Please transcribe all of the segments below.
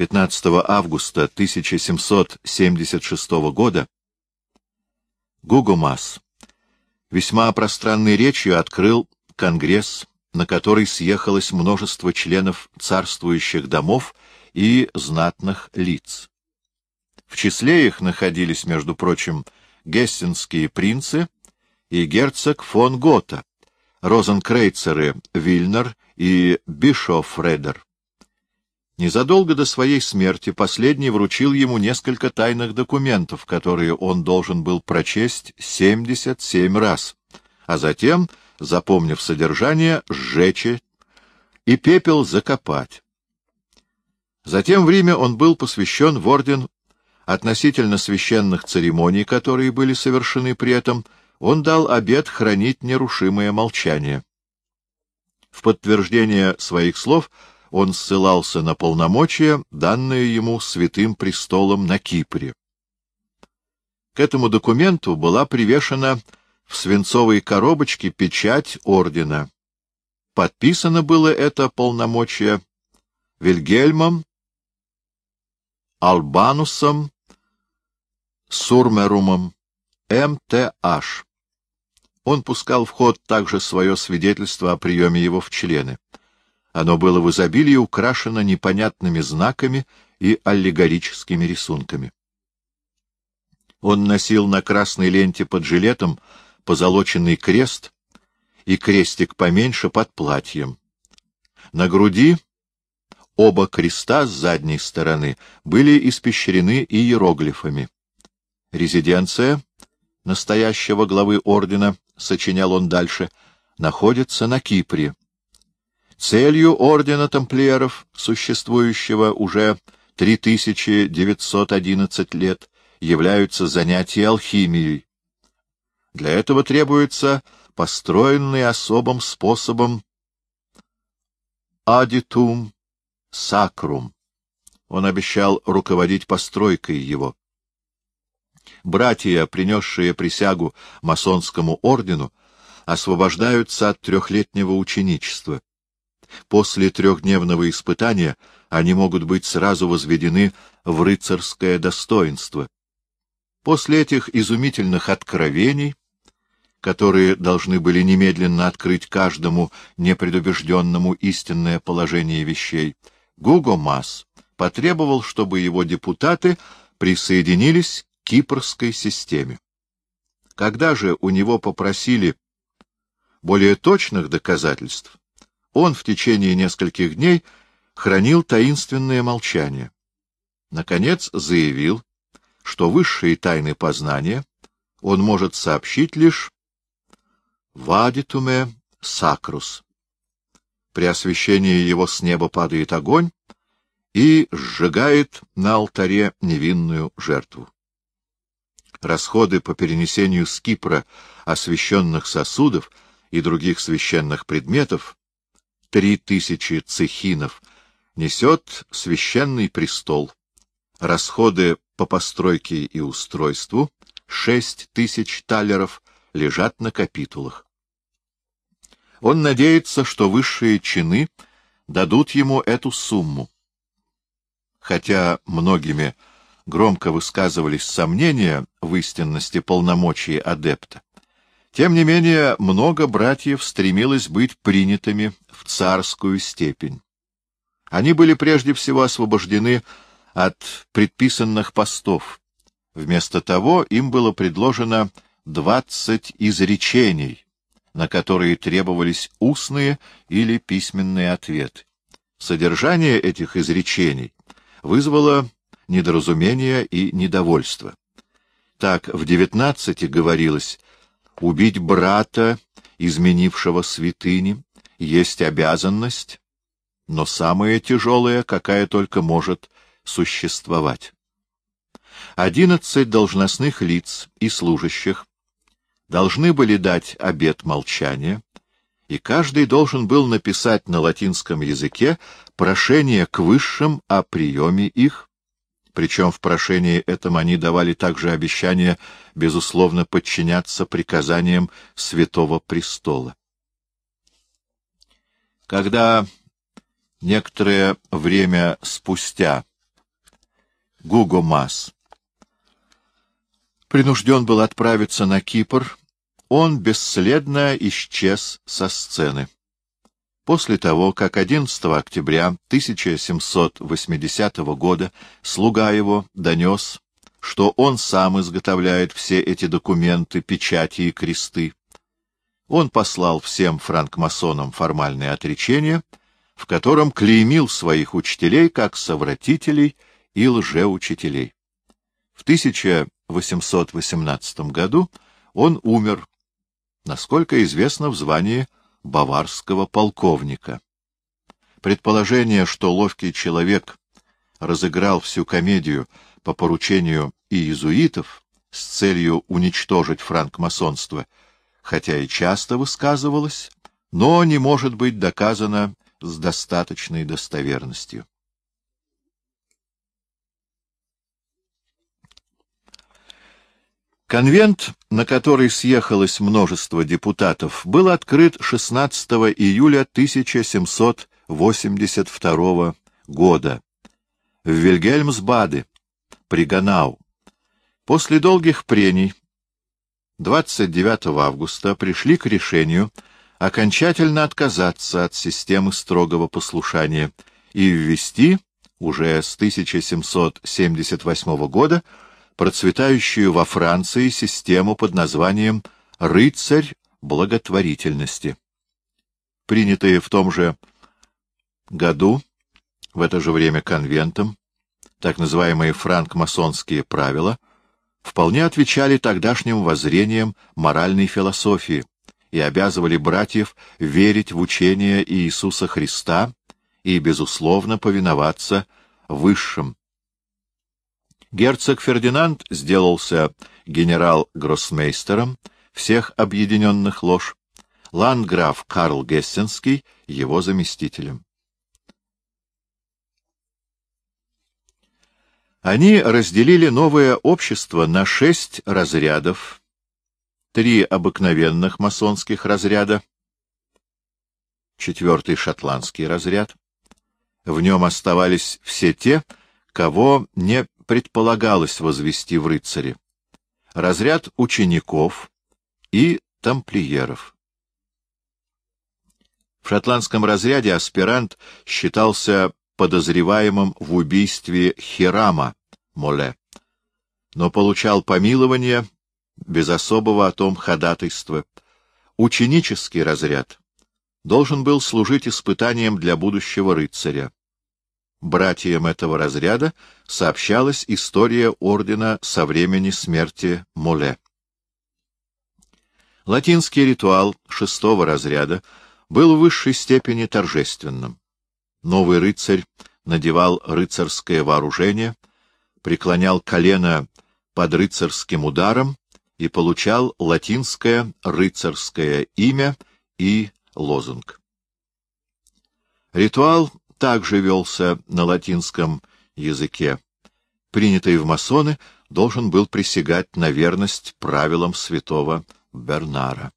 15 августа 1776 года Гугумас весьма пространной речью открыл Конгресс, на который съехалось множество членов царствующих домов и знатных лиц. В числе их находились, между прочим, гессенские принцы и герцог фон Гота, розенкрейцеры Вильнер и Бишофредер. Незадолго до своей смерти последний вручил ему несколько тайных документов, которые он должен был прочесть 77 раз, а затем, запомнив содержание, сжечь и пепел закопать. Затем в Риме он был посвящен в орден относительно священных церемоний, которые были совершены при этом, он дал обет хранить нерушимое молчание. В подтверждение своих слов — он ссылался на полномочия, данные ему святым престолом на Кипре. К этому документу была привешена в свинцовой коробочке печать ордена. Подписано было это полномочие Вильгельмом, Албанусом, Сурмерумом, М.Т.H. Он пускал в ход также свое свидетельство о приеме его в члены. Оно было в изобилии украшено непонятными знаками и аллегорическими рисунками. Он носил на красной ленте под жилетом позолоченный крест и крестик поменьше под платьем. На груди оба креста с задней стороны были испещрены иероглифами. Резиденция настоящего главы ордена, сочинял он дальше, находится на Кипре, Целью ордена тамплиеров, существующего уже 3911 лет, являются занятия алхимией. Для этого требуется построенный особым способом адитум сакрум. Он обещал руководить постройкой его. Братья, принесшие присягу масонскому ордену, освобождаются от трехлетнего ученичества. После трехдневного испытания они могут быть сразу возведены в рыцарское достоинство. После этих изумительных откровений, которые должны были немедленно открыть каждому непредубежденному истинное положение вещей, Гуго Мас потребовал, чтобы его депутаты присоединились к кипрской системе. Когда же у него попросили более точных доказательств, он в течение нескольких дней хранил таинственное молчание. Наконец заявил, что высшие тайны познания он может сообщить лишь «вадитуме сакрус». При освещении его с неба падает огонь и сжигает на алтаре невинную жертву. Расходы по перенесению с Кипра освященных сосудов и других священных предметов три тысячи цехинов несет священный престол. Расходы по постройке и устройству шесть тысяч талеров лежат на капитулах. Он надеется, что высшие чины дадут ему эту сумму. Хотя многими громко высказывались сомнения в истинности полномочий адепта, тем не менее, много братьев стремилось быть принятыми в царскую степень. Они были прежде всего освобождены от предписанных постов. Вместо того им было предложено двадцать изречений, на которые требовались устные или письменные ответы. Содержание этих изречений вызвало недоразумение и недовольство. Так в девятнадцати говорилось Убить брата, изменившего святыни, есть обязанность, но самая тяжелая, какая только может существовать. Одиннадцать должностных лиц и служащих должны были дать обет молчания, и каждый должен был написать на латинском языке прошение к высшим о приеме их, причем в прошении этом они давали также обещание, безусловно, подчиняться приказаниям Святого Престола. Когда некоторое время спустя Гуго Мас принужден был отправиться на Кипр, он бесследно исчез со сцены. После того, как 11 октября 1780 года слуга его донес, что он сам изготовляет все эти документы, печати и кресты, он послал всем франкмасонам формальное отречение, в котором клеймил своих учителей как совратителей и лжеучителей. В 1818 году он умер, насколько известно, в звании баварского полковника. Предположение, что ловкий человек разыграл всю комедию по поручению иезуитов с целью уничтожить франкмасонство, хотя и часто высказывалось, но не может быть доказано с достаточной достоверностью. Конвент, на который съехалось множество депутатов, был открыт 16 июля 1782 года в Вильгельмсбаде, при Ганау. После долгих прений 29 августа пришли к решению окончательно отказаться от системы строгого послушания и ввести уже с 1778 года процветающую во Франции систему под названием «рыцарь благотворительности». Принятые в том же году, в это же время конвентом, так называемые франкмасонские правила, вполне отвечали тогдашним воззрениям моральной философии и обязывали братьев верить в учение Иисуса Христа и, безусловно, повиноваться высшим Герцог Фердинанд сделался генерал-гроссмейстером всех объединенных лож, ландграф Карл Гессенский — его заместителем. Они разделили новое общество на шесть разрядов, три обыкновенных масонских разряда, четвертый шотландский разряд. В нем оставались все те, кого не предполагалось возвести в рыцари, разряд учеников и тамплиеров. В шотландском разряде аспирант считался подозреваемым в убийстве Хирама Моле, но получал помилование без особого о том ходатайства. Ученический разряд должен был служить испытанием для будущего рыцаря. Братьям этого разряда сообщалась история ордена со времени смерти Моле. Латинский ритуал шестого разряда был в высшей степени торжественным. Новый рыцарь надевал рыцарское вооружение, преклонял колено под рыцарским ударом и получал латинское рыцарское имя и лозунг. Ритуал также велся на латинском языке. Принятый в масоны должен был присягать на верность правилам святого Бернара.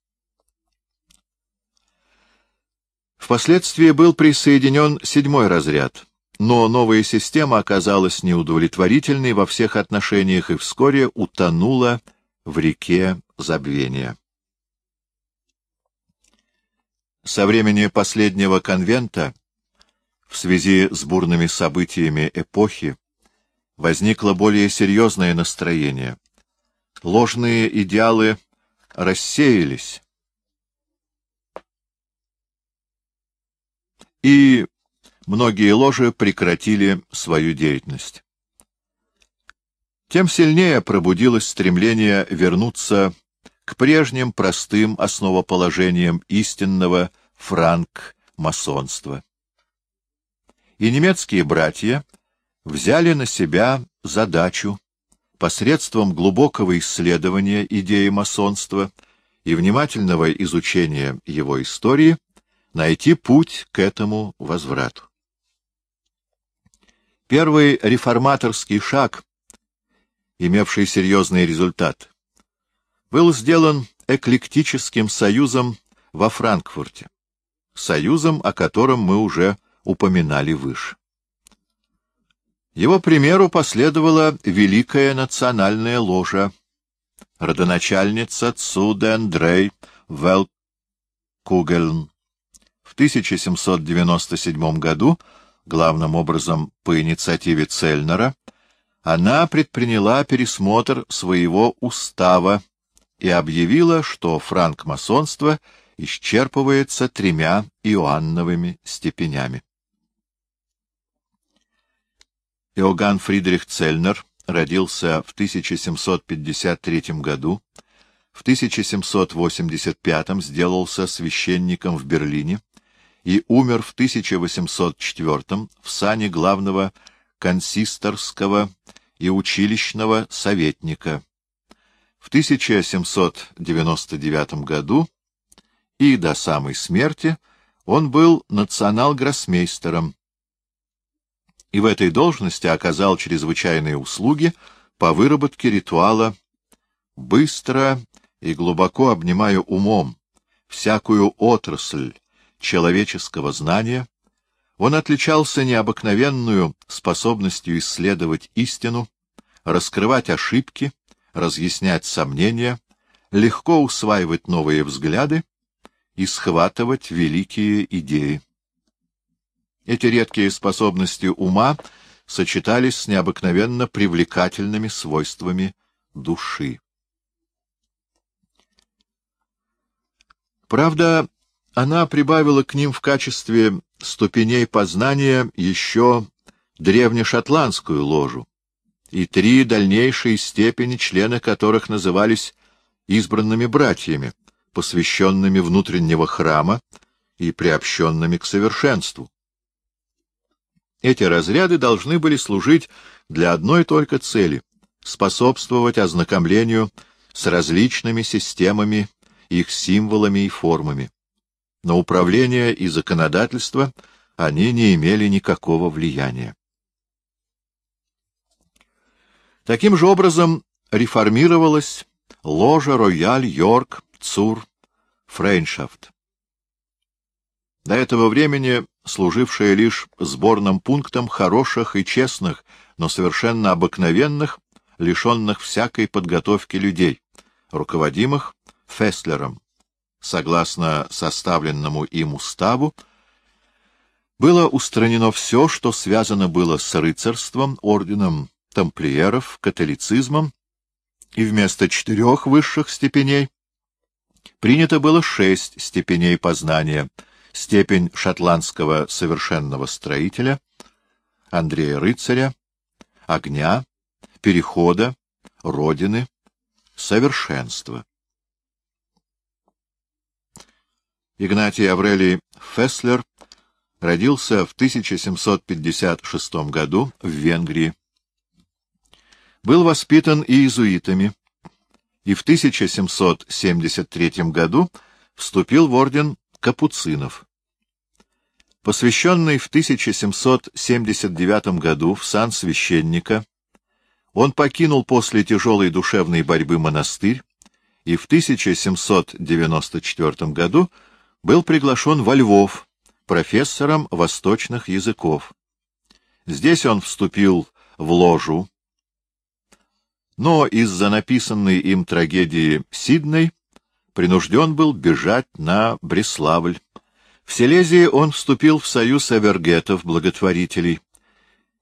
Впоследствии был присоединен седьмой разряд, но новая система оказалась неудовлетворительной во всех отношениях и вскоре утонула в реке забвения. Со времени последнего конвента в связи с бурными событиями эпохи возникло более серьезное настроение. Ложные идеалы рассеялись, и многие ложи прекратили свою деятельность. Тем сильнее пробудилось стремление вернуться к прежним простым основоположениям истинного франк-масонства и немецкие братья взяли на себя задачу посредством глубокого исследования идеи масонства и внимательного изучения его истории найти путь к этому возврату. Первый реформаторский шаг, имевший серьезный результат, был сделан эклектическим союзом во Франкфурте, союзом, о котором мы уже упоминали выше. Его примеру последовала Великая национальная ложа, родоначальница Цудендрей Велкугельн. В 1797 году, главным образом по инициативе Цельнера, она предприняла пересмотр своего устава и объявила, что франкмасонство исчерпывается тремя Иоанновыми степенями. Иоганн Фридрих Цельнер родился в 1753 году, в 1785 сделался священником в Берлине и умер в 1804 в сане главного консисторского и училищного советника. В 1799 году и до самой смерти он был национал-гроссмейстером, и в этой должности оказал чрезвычайные услуги по выработке ритуала быстро и глубоко обнимая умом всякую отрасль человеческого знания, он отличался необыкновенную способностью исследовать истину, раскрывать ошибки, разъяснять сомнения, легко усваивать новые взгляды и схватывать великие идеи. Эти редкие способности ума сочетались с необыкновенно привлекательными свойствами души. Правда, она прибавила к ним в качестве ступеней познания еще древнешотландскую ложу и три дальнейшие степени, члены которых назывались избранными братьями, посвященными внутреннего храма и приобщенными к совершенству. Эти разряды должны были служить для одной только цели — способствовать ознакомлению с различными системами, их символами и формами. На управление и законодательство они не имели никакого влияния. Таким же образом реформировалась ложа Рояль Йорк Цур Фрейншафт. До этого времени служившая лишь сборным пунктом хороших и честных, но совершенно обыкновенных, лишенных всякой подготовки людей, руководимых Фестлером. Согласно составленному им уставу, было устранено все, что связано было с рыцарством, орденом тамплиеров, католицизмом, и вместо четырех высших степеней принято было шесть степеней познания — степень шотландского совершенного строителя, Андрея Рыцаря, огня, перехода, родины, совершенства. Игнатий Аврелий Фесслер родился в 1756 году в Венгрии. Был воспитан иезуитами и в 1773 году вступил в орден Капуцинов. Посвященный в 1779 году в сан священника, он покинул после тяжелой душевной борьбы монастырь и в 1794 году был приглашен во Львов профессором восточных языков. Здесь он вступил в ложу, но из-за написанной им трагедии Сидней принужден был бежать на Бреславль. В Силезии он вступил в союз авергетов-благотворителей.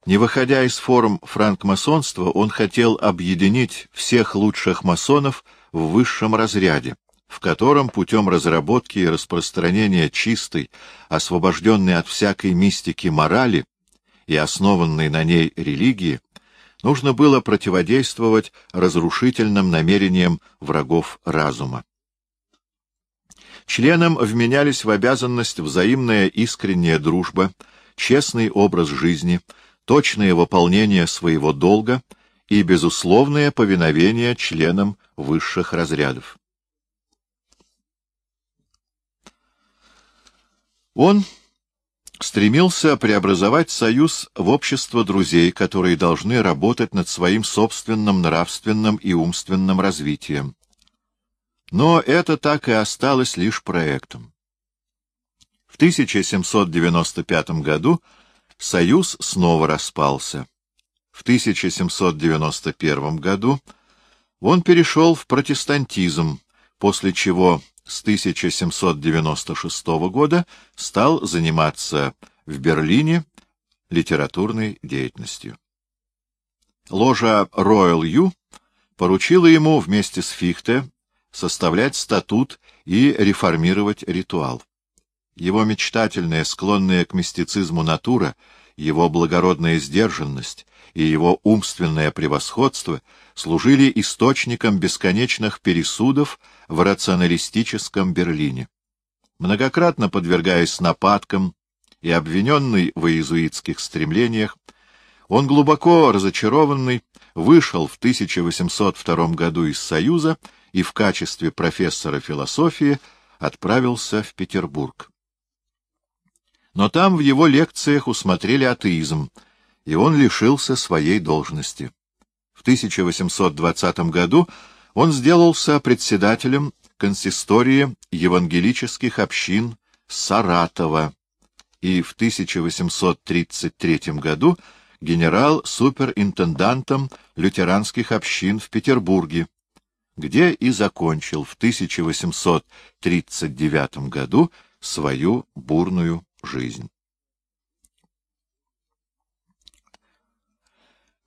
Не выходя из форм франкмасонства, он хотел объединить всех лучших масонов в высшем разряде, в котором путем разработки и распространения чистой, освобожденной от всякой мистики морали и основанной на ней религии, нужно было противодействовать разрушительным намерениям врагов разума. Членам вменялись в обязанность взаимная искренняя дружба, честный образ жизни, точное выполнение своего долга и безусловное повиновение членам высших разрядов. Он стремился преобразовать союз в общество друзей, которые должны работать над своим собственным нравственным и умственным развитием. Но это так и осталось лишь проектом. В 1795 году Союз снова распался. В 1791 году он перешел в протестантизм, после чего с 1796 года стал заниматься в Берлине литературной деятельностью. Ложа Royal Ю поручила ему вместе с Фихте составлять статут и реформировать ритуал. Его мечтательная, склонная к мистицизму натура, его благородная сдержанность и его умственное превосходство служили источником бесконечных пересудов в рационалистическом Берлине. Многократно подвергаясь нападкам и обвиненный в иезуитских стремлениях, он глубоко разочарованный вышел в 1802 году из Союза и в качестве профессора философии отправился в Петербург. Но там в его лекциях усмотрели атеизм, и он лишился своей должности. В 1820 году он сделался председателем консистории евангелических общин Саратова и в 1833 году генерал-суперинтендантом лютеранских общин в Петербурге, где и закончил в 1839 году свою бурную жизнь.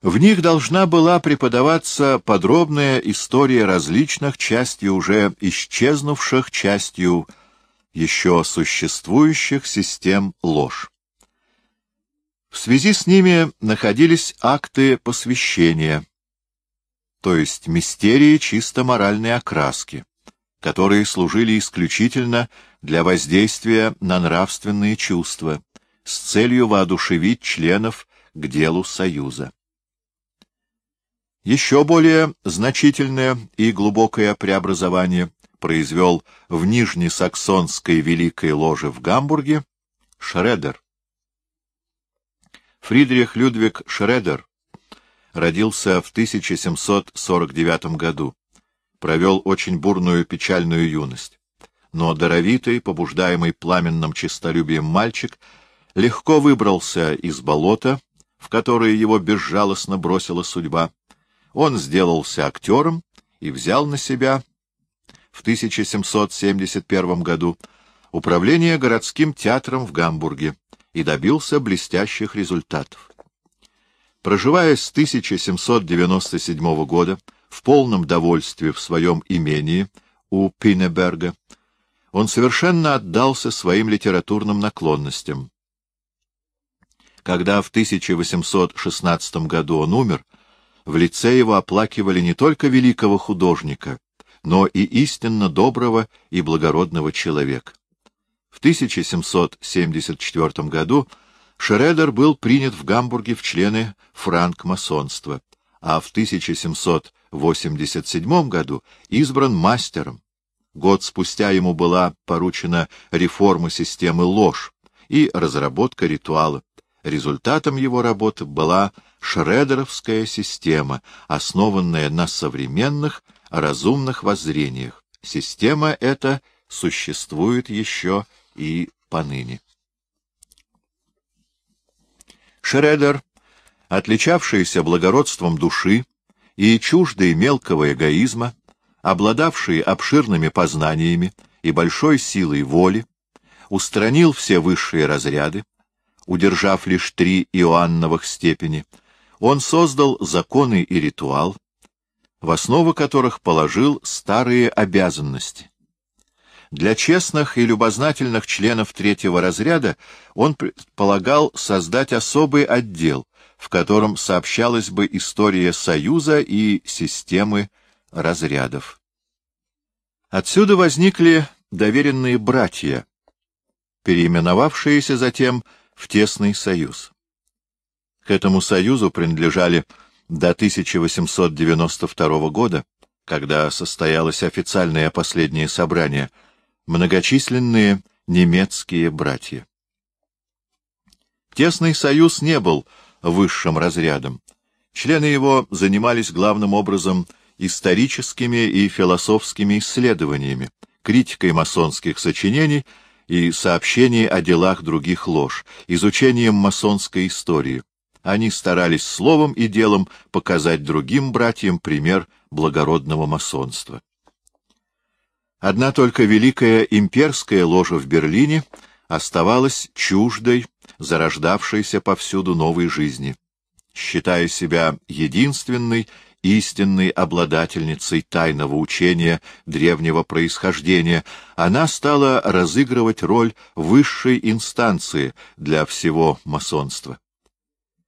В них должна была преподаваться подробная история различных, частью уже исчезнувших, частью еще существующих систем ложь. В связи с ними находились акты посвящения, то есть мистерии чисто моральной окраски, которые служили исключительно для воздействия на нравственные чувства с целью воодушевить членов к делу Союза. Еще более значительное и глубокое преобразование произвел в Нижнесаксонской Великой Ложе в Гамбурге Шредер. Фридрих Людвиг Шредер родился в 1749 году, провел очень бурную печальную юность. Но даровитый, побуждаемый пламенным честолюбием мальчик, легко выбрался из болота, в которое его безжалостно бросила судьба, он сделался актером и взял на себя в 1771 году управление городским театром в Гамбурге и добился блестящих результатов. Проживая с 1797 года в полном довольстве в своем имении у Пинеберга, он совершенно отдался своим литературным наклонностям. Когда в 1816 году он умер, в лице его оплакивали не только великого художника, но и истинно доброго и благородного человека. В 1774 году Шредер был принят в Гамбурге в члены франкмасонства, а в 1787 году избран мастером. Год спустя ему была поручена реформа системы ложь и разработка ритуала. Результатом его работы была шредеровская система, основанная на современных разумных воззрениях. Система эта существует еще и поныне. Шредер, отличавшийся благородством души и чуждый мелкого эгоизма, обладавший обширными познаниями и большой силой воли, устранил все высшие разряды, удержав лишь три Иоанновых степени — он создал законы и ритуал, в основу которых положил старые обязанности. Для честных и любознательных членов третьего разряда он предполагал создать особый отдел, в котором сообщалась бы история Союза и системы разрядов. Отсюда возникли доверенные братья, переименовавшиеся затем в Тесный Союз. К этому союзу принадлежали до 1892 года, когда состоялось официальное последнее собрание, многочисленные немецкие братья. Тесный союз не был высшим разрядом. Члены его занимались главным образом историческими и философскими исследованиями, критикой масонских сочинений и сообщений о делах других лож, изучением масонской истории. они старались словом и делом показать другим братьям пример благородного масонства. Одна только Великая имперская ложа в Берлине оставалась чуждой, зарождавшейся повсюду новой жизни. Считая себя единственной истинной обладательницей тайного учения древнего происхождения, она стала разыгрывать роль высшей инстанции для всего масонства.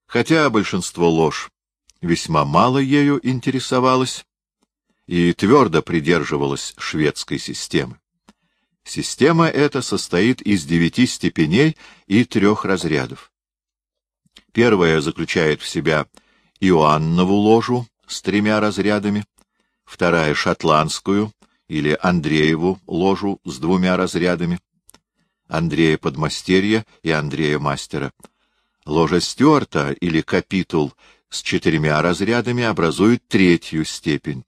Хотя большинство ложь весьма мало ею интересовалось и твердо придерживалось шведской системы. Система эта состоит из девяти степеней и трех разрядов. Первая заключает в себя Иоаннову ложу, с тремя разрядами, вторая — шотландскую или Андрееву ложу с двумя разрядами, Андрея Подмастерья и Андрея Мастера. Ложа Стюарта или капитул с четырьмя разрядами образует третью степень.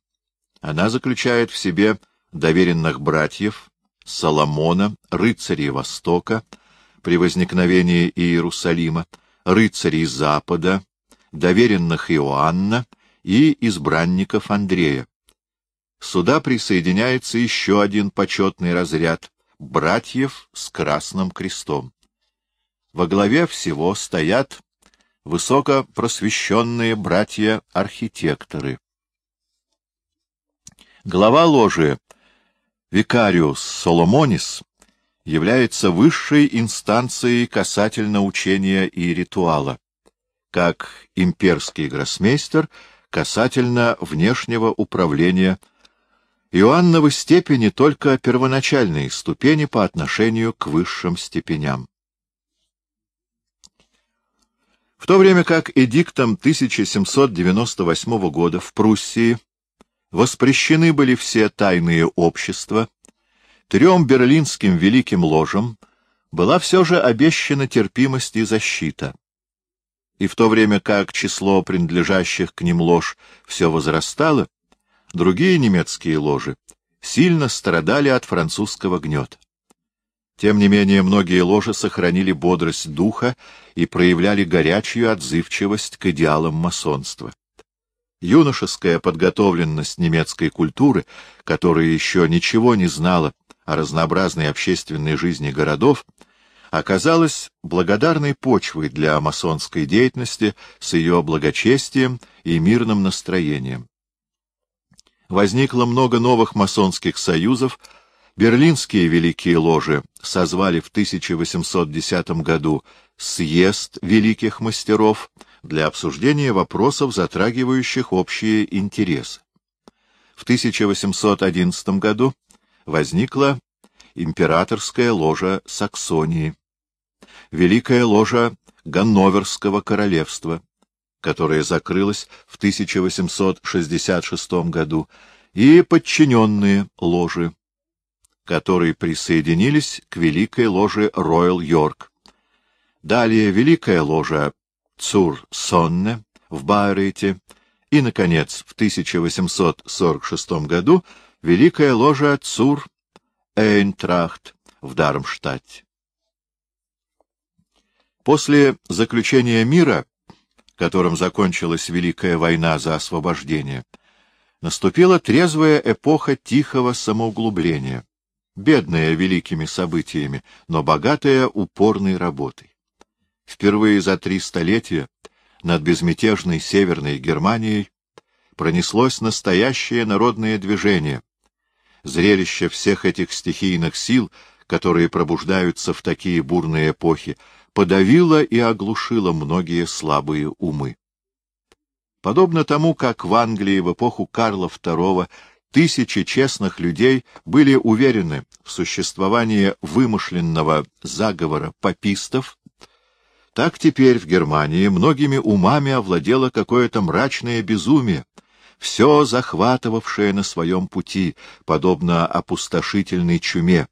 Она заключает в себе доверенных братьев, Соломона, рыцарей Востока, при возникновении Иерусалима, рыцарей Запада, доверенных Иоанна и избранников Андрея. Сюда присоединяется еще один почетный разряд — братьев с Красным Крестом. Во главе всего стоят высокопросвещенные братья-архитекторы. Глава ложи Викариус Соломонис является высшей инстанцией касательно учения и ритуала. Как имперский гроссмейстер — касательно внешнего управления Иоанновы степени только первоначальные ступени по отношению к высшим степеням. В то время как эдиктом 1798 года в Пруссии воспрещены были все тайные общества, трем берлинским великим ложам была все же обещана терпимость и защита и в то время как число принадлежащих к ним лож все возрастало, другие немецкие ложи сильно страдали от французского гнета. Тем не менее, многие ложи сохранили бодрость духа и проявляли горячую отзывчивость к идеалам масонства. Юношеская подготовленность немецкой культуры, которая еще ничего не знала о разнообразной общественной жизни городов, оказалась благодарной почвой для масонской деятельности с ее благочестием и мирным настроением. Возникло много новых масонских союзов, берлинские великие ложи созвали в 1810 году съезд великих мастеров для обсуждения вопросов, затрагивающих общие интересы. В 1811 году возникла императорская ложа Саксонии, Великая ложа Ганноверского королевства, которая закрылась в 1866 году, и подчиненные ложи, которые присоединились к Великой ложе Роyal Йорк. Далее Великая ложа Цур-Сонне в Байрейте и, наконец, в 1846 году Великая ложа Цур-Эйнтрахт в Дармштадте. После заключения мира, которым закончилась Великая война за освобождение, наступила трезвая эпоха тихого самоуглубления, бедная великими событиями, но богатая упорной работой. Впервые за три столетия над безмятежной Северной Германией пронеслось настоящее народное движение. Зрелище всех этих стихийных сил, которые пробуждаются в такие бурные эпохи, подавила и оглушила многие слабые умы. Подобно тому, как в Англии в эпоху Карла II тысячи честных людей были уверены в существовании вымышленного заговора папистов, так теперь в Германии многими умами овладело какое-то мрачное безумие, все захватывавшее на своем пути, подобно опустошительной чуме,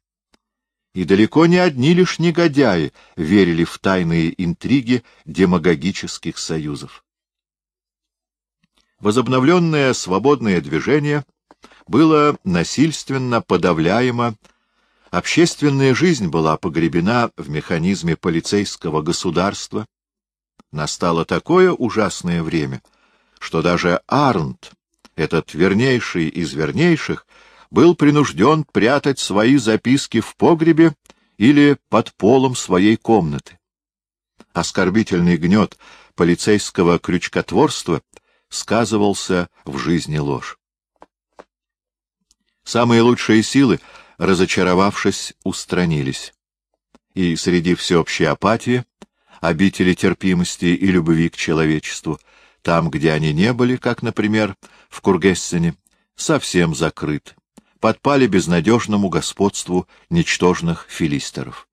и далеко не одни лишь негодяи верили в тайные интриги демагогических союзов. Возобновленное свободное движение было насильственно подавляемо, общественная жизнь была погребена в механизме полицейского государства, настало такое ужасное время, что даже Арнт, этот вернейший из вернейших, был принужден прятать свои записки в погребе или под полом своей комнаты. Оскорбительный гнет полицейского крючкотворства сказывался в жизни ложь. Самые лучшие силы, разочаровавшись, устранились. И среди всеобщей апатии, обители терпимости и любви к человечеству, там, где они не были, как, например, в Кургессене, совсем закрыты, подпали безнадежному господству ничтожных филистеров.